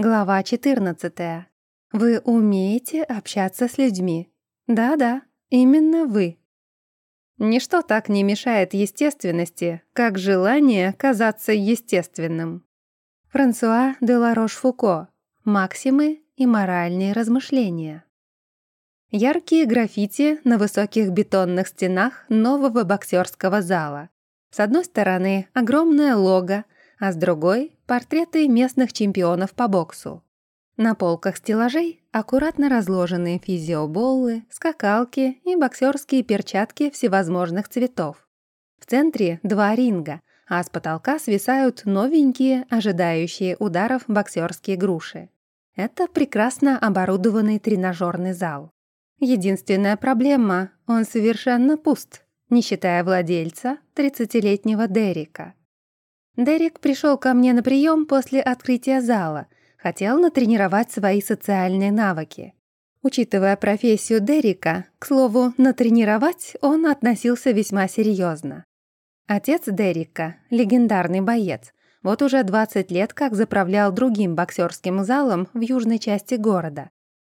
Глава 14. Вы умеете общаться с людьми. Да-да, именно вы. Ничто так не мешает естественности, как желание казаться естественным. Франсуа де Ларош-Фуко. Максимы и моральные размышления. Яркие граффити на высоких бетонных стенах нового боксерского зала. С одной стороны огромное лого, а с другой — портреты местных чемпионов по боксу. На полках стеллажей аккуратно разложены физиоболлы, скакалки и боксерские перчатки всевозможных цветов. В центре два ринга, а с потолка свисают новенькие, ожидающие ударов боксерские груши. Это прекрасно оборудованный тренажерный зал. Единственная проблема — он совершенно пуст, не считая владельца, 30-летнего Дерека. Дерек пришел ко мне на прием после открытия зала, хотел натренировать свои социальные навыки. Учитывая профессию Дерека, к слову, натренировать он относился весьма серьезно. Отец Дерека, легендарный боец, вот уже 20 лет как заправлял другим боксерским залом в южной части города.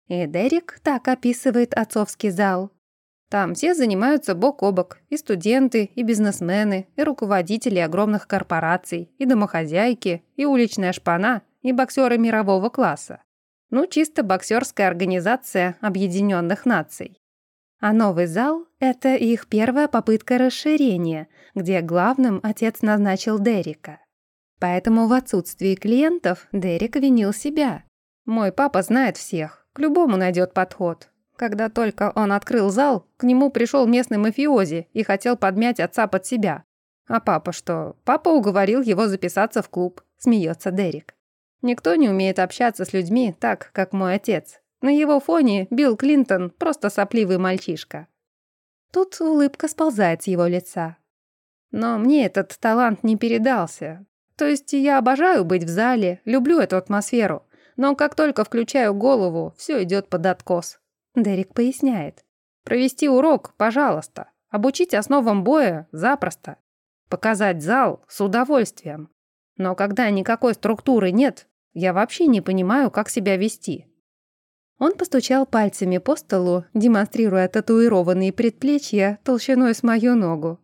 И Дерек так описывает отцовский зал. Там все занимаются бок о бок, и студенты, и бизнесмены, и руководители огромных корпораций, и домохозяйки, и уличная шпана, и боксеры мирового класса. Ну, чисто боксерская организация Объединенных Наций. А новый зал — это их первая попытка расширения, где главным отец назначил Дерека. Поэтому в отсутствии клиентов Дерек винил себя. «Мой папа знает всех, к любому найдет подход, когда только он открыл зал, к нему пришел местный мафиози и хотел подмять отца под себя. А папа что? Папа уговорил его записаться в клуб, смеется Дерек. Никто не умеет общаться с людьми так, как мой отец. На его фоне Билл Клинтон просто сопливый мальчишка. Тут улыбка сползает с его лица. Но мне этот талант не передался. То есть я обожаю быть в зале, люблю эту атмосферу. Но как только включаю голову, все идет под откос. Дерек поясняет. «Провести урок, пожалуйста. Обучить основам боя запросто. Показать зал с удовольствием. Но когда никакой структуры нет, я вообще не понимаю, как себя вести». Он постучал пальцами по столу, демонстрируя татуированные предплечья толщиной с мою ногу.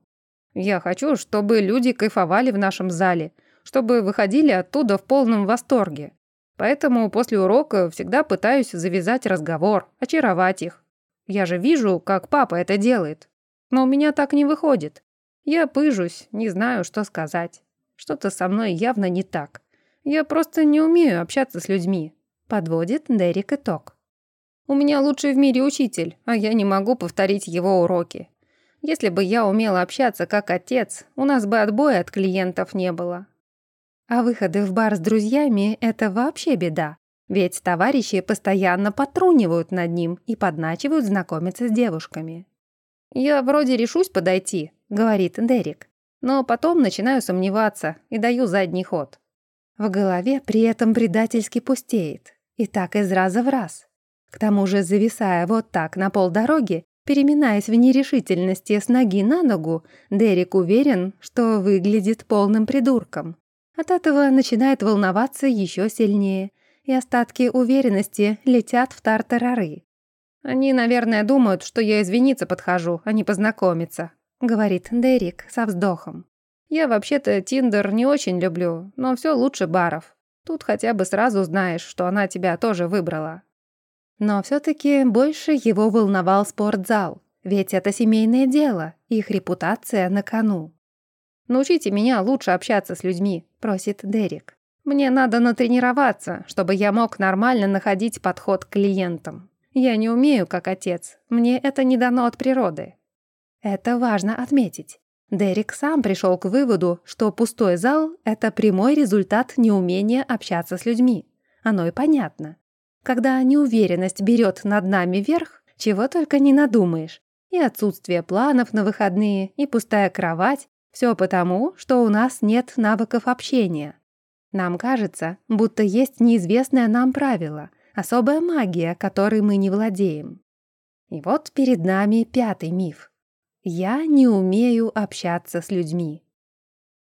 «Я хочу, чтобы люди кайфовали в нашем зале, чтобы выходили оттуда в полном восторге. Поэтому после урока всегда пытаюсь завязать разговор, очаровать их. Я же вижу, как папа это делает. Но у меня так не выходит. Я пыжусь, не знаю, что сказать. Что-то со мной явно не так. Я просто не умею общаться с людьми. Подводит Дерек итог. У меня лучший в мире учитель, а я не могу повторить его уроки. Если бы я умела общаться как отец, у нас бы отбоя от клиентов не было. А выходы в бар с друзьями — это вообще беда. Ведь товарищи постоянно потрунивают над ним и подначивают знакомиться с девушками. «Я вроде решусь подойти», — говорит Дерек. «Но потом начинаю сомневаться и даю задний ход». В голове при этом предательски пустеет. И так из раза в раз. К тому же, зависая вот так на полдороги, переминаясь в нерешительности с ноги на ногу, Дерек уверен, что выглядит полным придурком. От этого начинает волноваться еще сильнее, и остатки уверенности летят в тартарары. «Они, наверное, думают, что я извиниться подхожу, а не познакомиться», — говорит Дерек со вздохом. «Я вообще-то Тиндер не очень люблю, но все лучше баров. Тут хотя бы сразу знаешь, что она тебя тоже выбрала». Но все-таки больше его волновал спортзал, ведь это семейное дело, их репутация на кону. «Научите меня лучше общаться с людьми», — просит Дерек. «Мне надо натренироваться, чтобы я мог нормально находить подход к клиентам. Я не умею, как отец. Мне это не дано от природы». Это важно отметить. Дерек сам пришел к выводу, что пустой зал — это прямой результат неумения общаться с людьми. Оно и понятно. Когда неуверенность берет над нами верх, чего только не надумаешь. И отсутствие планов на выходные, и пустая кровать, все потому, что у нас нет навыков общения. Нам кажется, будто есть неизвестное нам правило, особая магия, которой мы не владеем. И вот перед нами пятый миф. Я не умею общаться с людьми.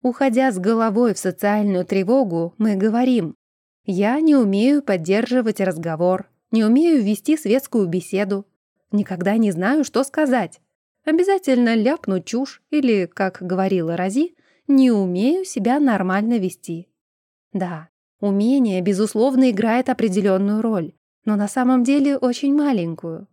Уходя с головой в социальную тревогу, мы говорим Я не умею поддерживать разговор, не умею вести светскую беседу, никогда не знаю, что сказать. Обязательно ляпну чушь или, как говорила Рози, не умею себя нормально вести. Да, умение, безусловно, играет определенную роль, но на самом деле очень маленькую.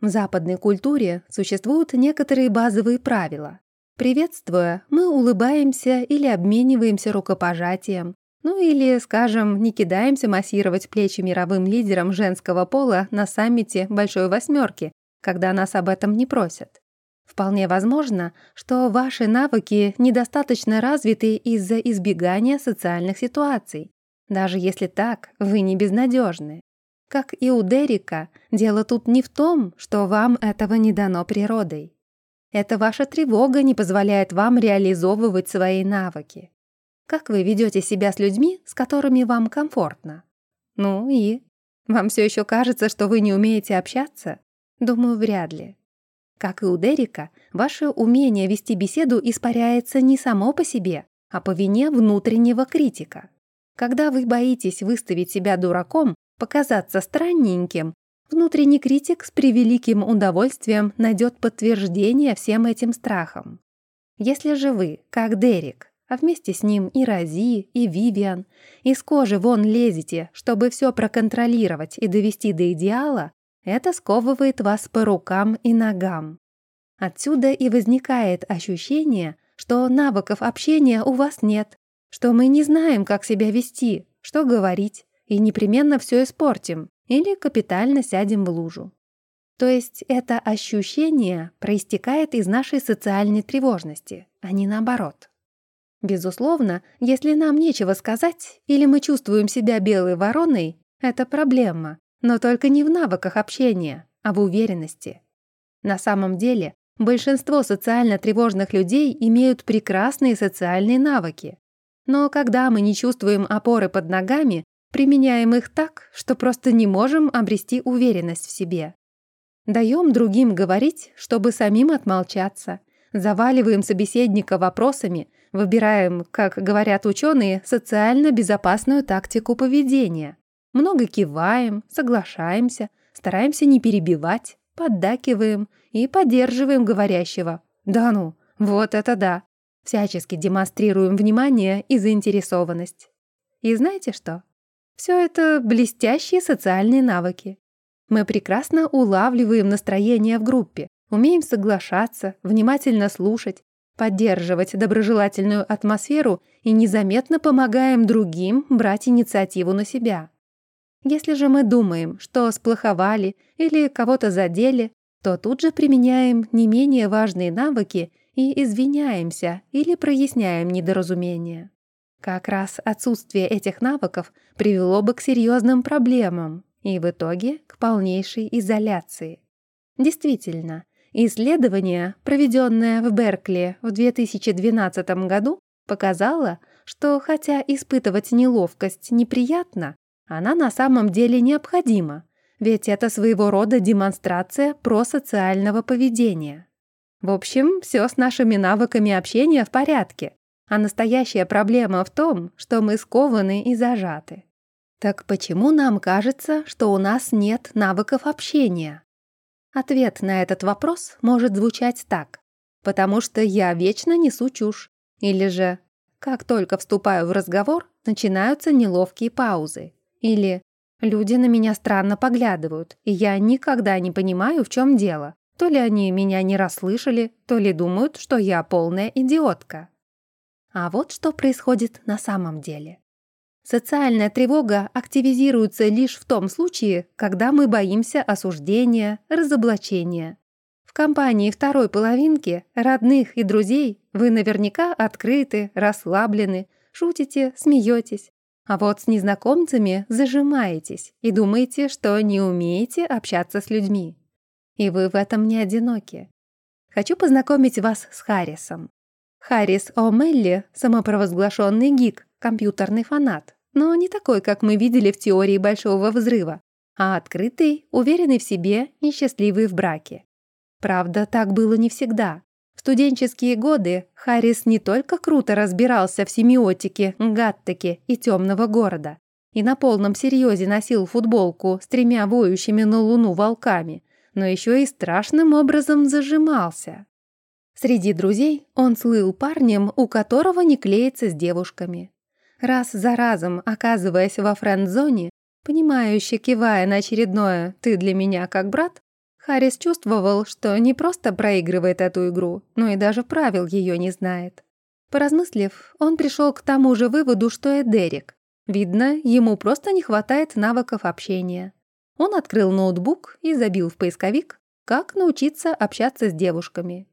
В западной культуре существуют некоторые базовые правила. Приветствуя, мы улыбаемся или обмениваемся рукопожатием, ну или, скажем, не кидаемся массировать плечи мировым лидерам женского пола на саммите Большой Восьмерки, когда нас об этом не просят. Вполне возможно, что ваши навыки недостаточно развиты из-за избегания социальных ситуаций. Даже если так, вы не безнадежны. Как и у Дерека, дело тут не в том, что вам этого не дано природой. Это ваша тревога не позволяет вам реализовывать свои навыки. Как вы ведете себя с людьми, с которыми вам комфортно? Ну и? Вам все еще кажется, что вы не умеете общаться? Думаю, вряд ли. Как и у Дерека, ваше умение вести беседу испаряется не само по себе, а по вине внутреннего критика. Когда вы боитесь выставить себя дураком, показаться странненьким, внутренний критик с превеликим удовольствием найдет подтверждение всем этим страхам. Если же вы, как Дерек, а вместе с ним и Рози, и Вивиан, из кожи вон лезете, чтобы все проконтролировать и довести до идеала, это сковывает вас по рукам и ногам. Отсюда и возникает ощущение, что навыков общения у вас нет, что мы не знаем, как себя вести, что говорить, и непременно все испортим или капитально сядем в лужу. То есть это ощущение проистекает из нашей социальной тревожности, а не наоборот. Безусловно, если нам нечего сказать или мы чувствуем себя белой вороной, это проблема, но только не в навыках общения, а в уверенности. На самом деле, большинство социально тревожных людей имеют прекрасные социальные навыки. Но когда мы не чувствуем опоры под ногами, Применяем их так, что просто не можем обрести уверенность в себе. Даем другим говорить, чтобы самим отмолчаться. Заваливаем собеседника вопросами, выбираем, как говорят ученые, социально безопасную тактику поведения. Много киваем, соглашаемся, стараемся не перебивать, поддакиваем и поддерживаем говорящего. Да ну, вот это да. Всячески демонстрируем внимание и заинтересованность. И знаете что? Все это блестящие социальные навыки. Мы прекрасно улавливаем настроение в группе, умеем соглашаться, внимательно слушать, поддерживать доброжелательную атмосферу и незаметно помогаем другим брать инициативу на себя. Если же мы думаем, что сплоховали или кого-то задели, то тут же применяем не менее важные навыки и извиняемся или проясняем недоразумение. Как раз отсутствие этих навыков привело бы к серьезным проблемам и в итоге к полнейшей изоляции. Действительно, исследование, проведенное в Беркли в 2012 году, показало, что хотя испытывать неловкость неприятно, она на самом деле необходима, ведь это своего рода демонстрация просоциального поведения. В общем, все с нашими навыками общения в порядке, а настоящая проблема в том, что мы скованы и зажаты. Так почему нам кажется, что у нас нет навыков общения? Ответ на этот вопрос может звучать так. Потому что я вечно несу чушь. Или же, как только вступаю в разговор, начинаются неловкие паузы. Или люди на меня странно поглядывают, и я никогда не понимаю, в чем дело. То ли они меня не расслышали, то ли думают, что я полная идиотка. А вот что происходит на самом деле. Социальная тревога активизируется лишь в том случае, когда мы боимся осуждения, разоблачения. В компании второй половинки, родных и друзей вы наверняка открыты, расслаблены, шутите, смеетесь. А вот с незнакомцами зажимаетесь и думаете, что не умеете общаться с людьми. И вы в этом не одиноки. Хочу познакомить вас с Харрисом. Харрис О'Мелли – самопровозглашенный гик, компьютерный фанат, но не такой, как мы видели в теории Большого Взрыва, а открытый, уверенный в себе и счастливый в браке. Правда, так было не всегда. В студенческие годы Харрис не только круто разбирался в семиотике, гаттеке и темного города, и на полном серьезе носил футболку с тремя воющими на луну волками, но еще и страшным образом зажимался. Среди друзей он слыл парнем, у которого не клеится с девушками. Раз за разом, оказываясь во френд-зоне, понимающе кивая на очередное «ты для меня как брат», Харрис чувствовал, что не просто проигрывает эту игру, но и даже правил ее не знает. Поразмыслив, он пришел к тому же выводу, что и Дерек. Видно, ему просто не хватает навыков общения. Он открыл ноутбук и забил в поисковик «Как научиться общаться с девушками».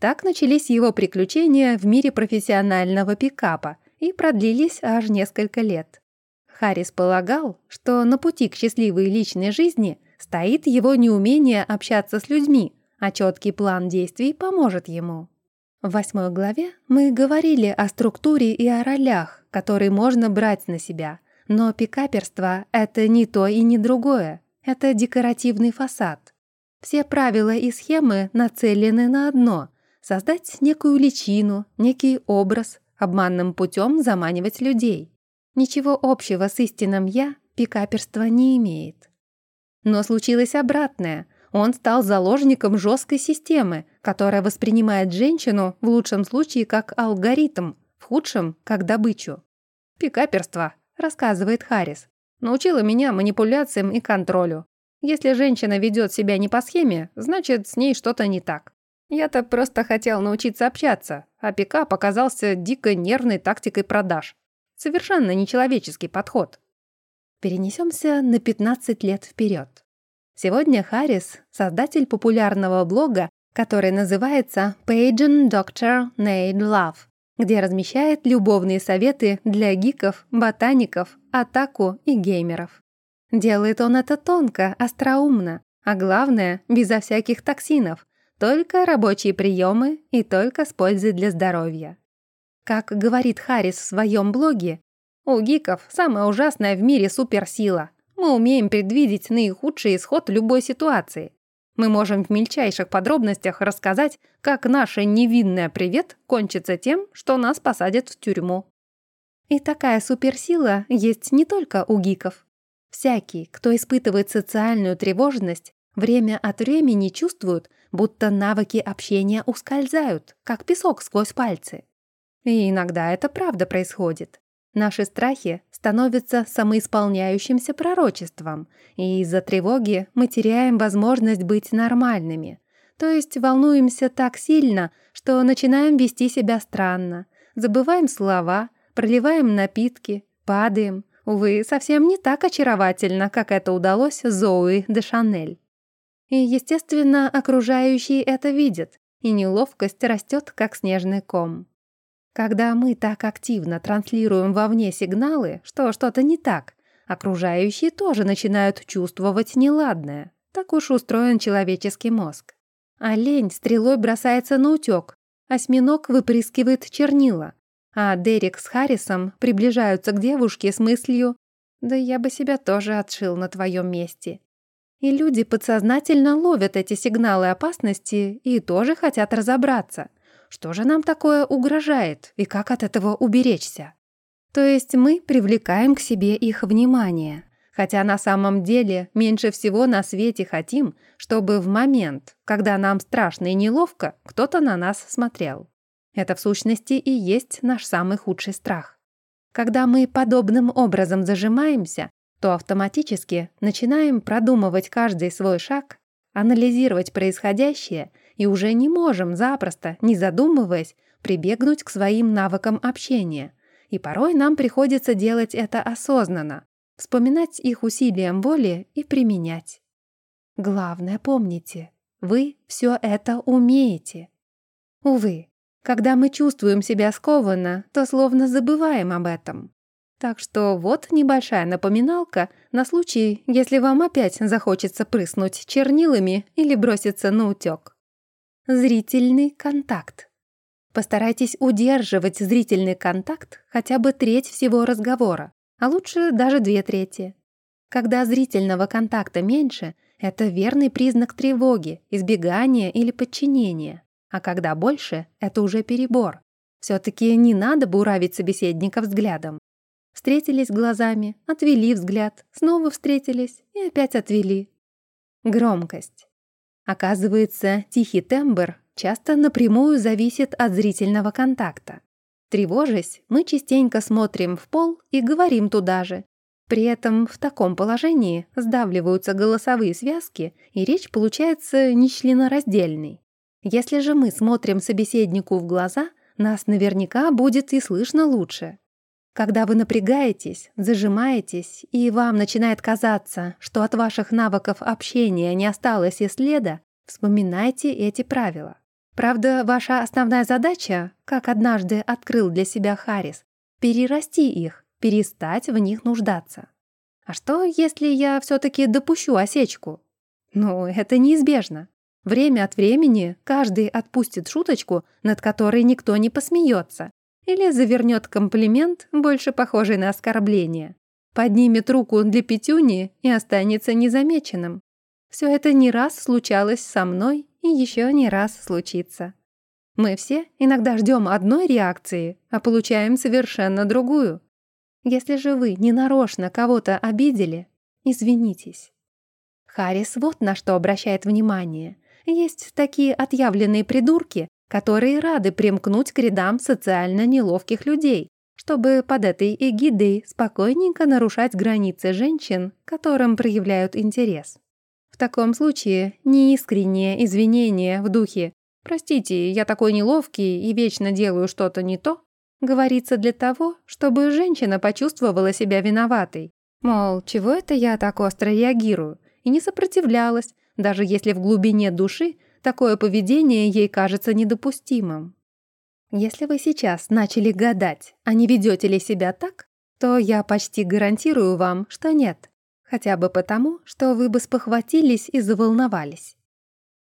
Так начались его приключения в мире профессионального пикапа и продлились аж несколько лет. Харрис полагал, что на пути к счастливой личной жизни стоит его неумение общаться с людьми, а четкий план действий поможет ему. В восьмой главе мы говорили о структуре и о ролях, которые можно брать на себя, но пикаперство — это не то и не другое, это декоративный фасад. Все правила и схемы нацелены на одно — создать некую личину, некий образ, обманным путем заманивать людей. Ничего общего с истинным «я» пикаперство не имеет. Но случилось обратное. Он стал заложником жесткой системы, которая воспринимает женщину в лучшем случае как алгоритм, в худшем — как добычу. «Пикаперство», — рассказывает Харрис, научила меня манипуляциям и контролю. Если женщина ведет себя не по схеме, значит, с ней что-то не так. Я-то просто хотел научиться общаться, а пикап оказался дико нервной тактикой продаж. Совершенно нечеловеческий подход. Перенесемся на 15 лет вперед. Сегодня Харрис — создатель популярного блога, который называется Pageant Doctor Need Love, где размещает любовные советы для гиков, ботаников, атаку и геймеров. Делает он это тонко, остроумно, а главное, безо всяких токсинов, только рабочие приемы и только с пользой для здоровья. Как говорит Харрис в своем блоге, у гиков самая ужасная в мире суперсила. Мы умеем предвидеть наихудший исход любой ситуации. Мы можем в мельчайших подробностях рассказать, как наше невинное «привет» кончится тем, что нас посадят в тюрьму. И такая суперсила есть не только у гиков. Всякий, кто испытывает социальную тревожность, время от времени чувствует, будто навыки общения ускользают, как песок сквозь пальцы. И иногда это правда происходит. Наши страхи становятся самоисполняющимся пророчеством, и из-за тревоги мы теряем возможность быть нормальными. То есть волнуемся так сильно, что начинаем вести себя странно, забываем слова, проливаем напитки, падаем. Увы, совсем не так очаровательно, как это удалось Зоуи де Шанель. И, естественно, окружающие это видят, и неловкость растет, как снежный ком. Когда мы так активно транслируем вовне сигналы, что что-то не так, окружающие тоже начинают чувствовать неладное. Так уж устроен человеческий мозг. Олень стрелой бросается на утёк, осьминог выпрыскивает чернила, а Дерек с Харрисом приближаются к девушке с мыслью «Да я бы себя тоже отшил на твоем месте». И люди подсознательно ловят эти сигналы опасности и тоже хотят разобраться – что же нам такое угрожает и как от этого уберечься? То есть мы привлекаем к себе их внимание, хотя на самом деле меньше всего на свете хотим, чтобы в момент, когда нам страшно и неловко, кто-то на нас смотрел. Это в сущности и есть наш самый худший страх. Когда мы подобным образом зажимаемся, то автоматически начинаем продумывать каждый свой шаг, анализировать происходящее – и уже не можем запросто, не задумываясь, прибегнуть к своим навыкам общения. И порой нам приходится делать это осознанно, вспоминать их усилием воли и применять. Главное помните, вы все это умеете. Увы, когда мы чувствуем себя скованно, то словно забываем об этом. Так что вот небольшая напоминалка на случай, если вам опять захочется прыснуть чернилами или броситься на утёк. Зрительный контакт. Постарайтесь удерживать зрительный контакт хотя бы треть всего разговора, а лучше даже две трети. Когда зрительного контакта меньше, это верный признак тревоги, избегания или подчинения. А когда больше, это уже перебор. Все-таки не надо буравить собеседника взглядом. Встретились глазами, отвели взгляд, снова встретились и опять отвели. Громкость. Оказывается, тихий тембр часто напрямую зависит от зрительного контакта. Тревожась, мы частенько смотрим в пол и говорим туда же. При этом в таком положении сдавливаются голосовые связки, и речь получается нечленораздельной. Если же мы смотрим собеседнику в глаза, нас наверняка будет и слышно лучше. Когда вы напрягаетесь, зажимаетесь, и вам начинает казаться, что от ваших навыков общения не осталось и следа, вспоминайте эти правила. Правда, ваша основная задача, как однажды открыл для себя Харрис, перерасти их, перестать в них нуждаться. А что, если я все-таки допущу осечку? Ну, это неизбежно. Время от времени каждый отпустит шуточку, над которой никто не посмеется, или завернет комплимент, больше похожий на оскорбление, поднимет руку для пятюни и останется незамеченным. Все это не раз случалось со мной и еще не раз случится. Мы все иногда ждем одной реакции, а получаем совершенно другую. Если же вы ненарочно кого-то обидели, извинитесь. Харрис вот на что обращает внимание. Есть такие отъявленные придурки, которые рады примкнуть к рядам социально неловких людей, чтобы под этой эгидой спокойненько нарушать границы женщин, которым проявляют интерес. В таком случае неискреннее извинение в духе «Простите, я такой неловкий и вечно делаю что-то не то» говорится для того, чтобы женщина почувствовала себя виноватой. Мол, чего это я так остро реагирую? И не сопротивлялась, даже если в глубине души такое поведение ей кажется недопустимым. Если вы сейчас начали гадать, а не ведете ли себя так, то я почти гарантирую вам, что нет. Хотя бы потому, что вы бы спохватились и заволновались.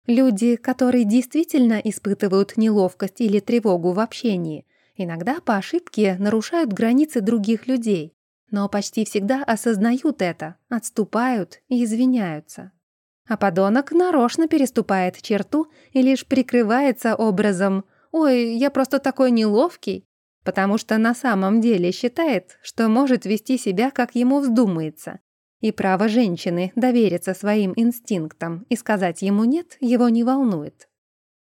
Люди, которые действительно испытывают неловкость или тревогу в общении, иногда по ошибке нарушают границы других людей, но почти всегда осознают это, отступают и извиняются. А подонок нарочно переступает черту и лишь прикрывается образом «Ой, я просто такой неловкий», потому что на самом деле считает, что может вести себя, как ему вздумается. И право женщины довериться своим инстинктам и сказать ему «нет» его не волнует.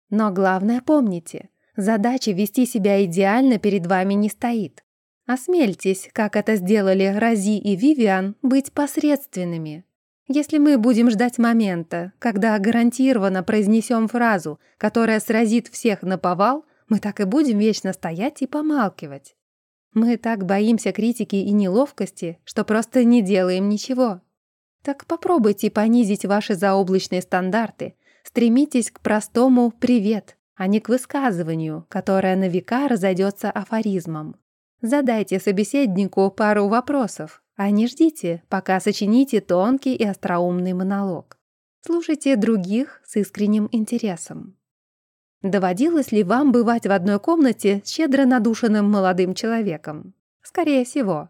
Но главное помните, задача вести себя идеально перед вами не стоит. Осмельтесь, как это сделали Рази и Вивиан, быть посредственными. Если мы будем ждать момента, когда гарантированно произнесем фразу, которая сразит всех на повал, мы так и будем вечно стоять и помалкивать. Мы так боимся критики и неловкости, что просто не делаем ничего. Так попробуйте понизить ваши заоблачные стандарты. Стремитесь к простому «привет», а не к высказыванию, которое на века разойдется афоризмом. Задайте собеседнику пару вопросов, а не ждите, пока сочините тонкий и остроумный монолог. Слушайте других с искренним интересом. Доводилось ли вам бывать в одной комнате с щедро надушенным молодым человеком? Скорее всего.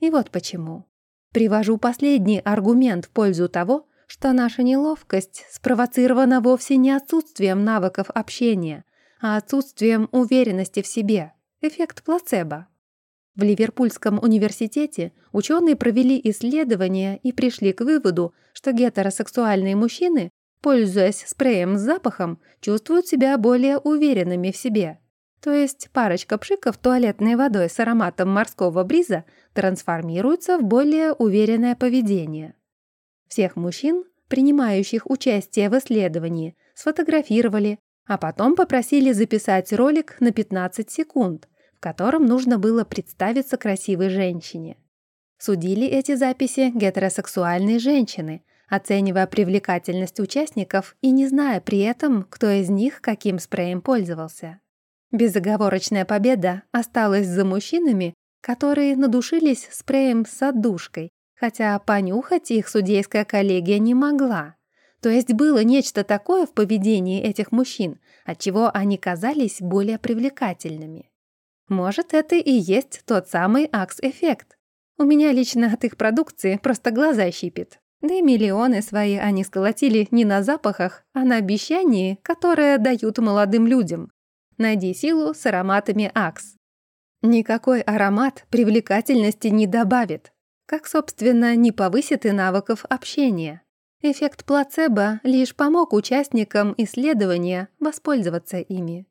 И вот почему. Привожу последний аргумент в пользу того, что наша неловкость спровоцирована вовсе не отсутствием навыков общения, а отсутствием уверенности в себе. Эффект плацебо. В Ливерпульском университете ученые провели исследования и пришли к выводу, что гетеросексуальные мужчины, пользуясь спреем с запахом, чувствуют себя более уверенными в себе. То есть парочка пшиков туалетной водой с ароматом морского бриза трансформируется в более уверенное поведение. Всех мужчин, принимающих участие в исследовании, сфотографировали, а потом попросили записать ролик на 15 секунд, в котором нужно было представиться красивой женщине. Судили эти записи гетеросексуальные женщины, оценивая привлекательность участников и не зная при этом, кто из них каким спреем пользовался. Безоговорочная победа осталась за мужчинами, которые надушились спреем с отдушкой, хотя понюхать их судейская коллегия не могла. То есть было нечто такое в поведении этих мужчин, от чего они казались более привлекательными. Может, это и есть тот самый Акс-эффект. У меня лично от их продукции просто глаза щипит. Да и миллионы свои они сколотили не на запахах, а на обещании, которое дают молодым людям. Найди силу с ароматами Акс. Никакой аромат привлекательности не добавит, как, собственно, не повысит и навыков общения. Эффект плацебо лишь помог участникам исследования воспользоваться ими.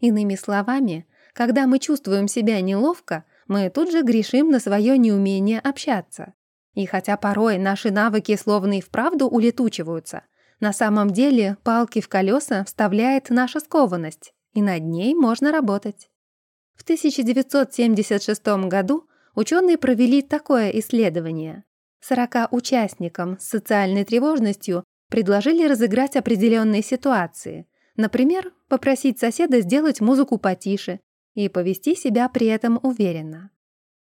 Иными словами, когда мы чувствуем себя неловко, мы тут же грешим на свое неумение общаться. И хотя порой наши навыки словно и вправду улетучиваются, на самом деле палки в колеса вставляет наша скованность, и над ней можно работать. В 1976 году ученые провели такое исследование. 40 участникам с социальной тревожностью предложили разыграть определенные ситуации. Например, попросить соседа сделать музыку потише и повести себя при этом уверенно.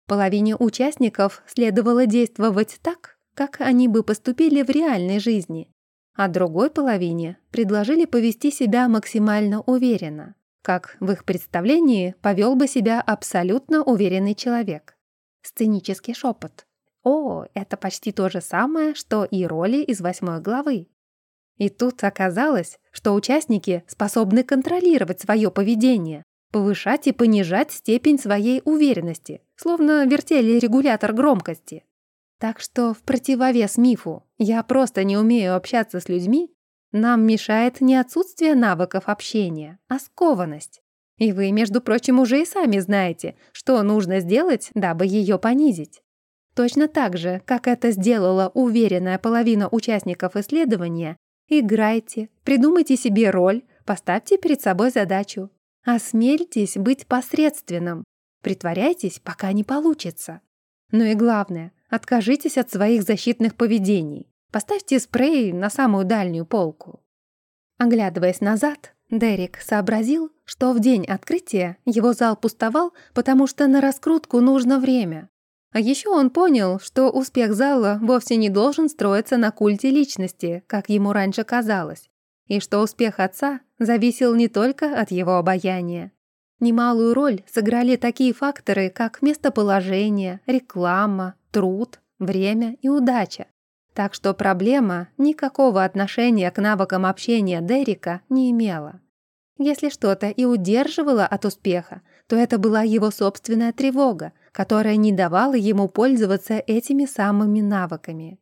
Половине участников следовало действовать так, как они бы поступили в реальной жизни, а другой половине предложили повести себя максимально уверенно, как в их представлении повел бы себя абсолютно уверенный человек. Сценический шепот. О, это почти то же самое, что и роли из восьмой главы. И тут оказалось, что участники способны контролировать свое поведение, повышать и понижать степень своей уверенности, словно вертели регулятор громкости. Так что в противовес мифу «я просто не умею общаться с людьми» нам мешает не отсутствие навыков общения, а скованность. И вы, между прочим, уже и сами знаете, что нужно сделать, дабы ее понизить. Точно так же, как это сделала уверенная половина участников исследования, играйте, придумайте себе роль, поставьте перед собой задачу. Осмельтесь быть посредственным. Притворяйтесь, пока не получится. Ну и главное, Откажитесь от своих защитных поведений. Поставьте спрей на самую дальнюю полку. Оглядываясь назад, Дерек сообразил, что в день открытия его зал пустовал, потому что на раскрутку нужно время. А еще он понял, что успех зала вовсе не должен строиться на культе личности, как ему раньше казалось, и что успех отца зависел не только от его обаяния. Немалую роль сыграли такие факторы, как местоположение, реклама, труд, время и удача. Так что проблема никакого отношения к навыкам общения Дерека не имела. Если что-то и удерживало от успеха, то это была его собственная тревога, которая не давала ему пользоваться этими самыми навыками.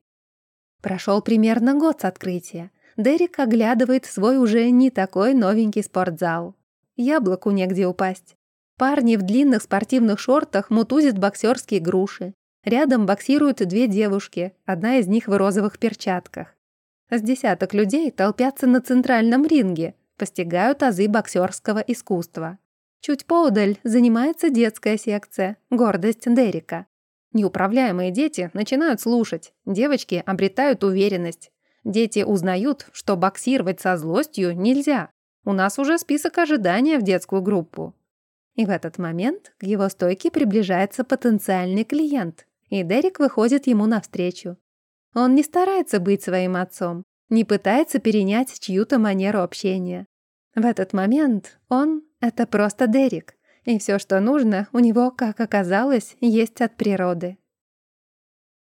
Прошел примерно год с открытия. Дерек оглядывает свой уже не такой новенький спортзал. Яблоку негде упасть. Парни в длинных спортивных шортах мутузят боксерские груши. Рядом боксируют две девушки, одна из них в розовых перчатках. С десяток людей толпятся на центральном ринге, постигают азы боксерского искусства. Чуть поудаль занимается детская секция, гордость Дерека. Неуправляемые дети начинают слушать, девочки обретают уверенность. Дети узнают, что боксировать со злостью нельзя. У нас уже список ожидания в детскую группу. И в этот момент к его стойке приближается потенциальный клиент, и Дерек выходит ему навстречу. Он не старается быть своим отцом, не пытается перенять чью-то манеру общения. В этот момент он — это просто Дерек, и все, что нужно, у него, как оказалось, есть от природы.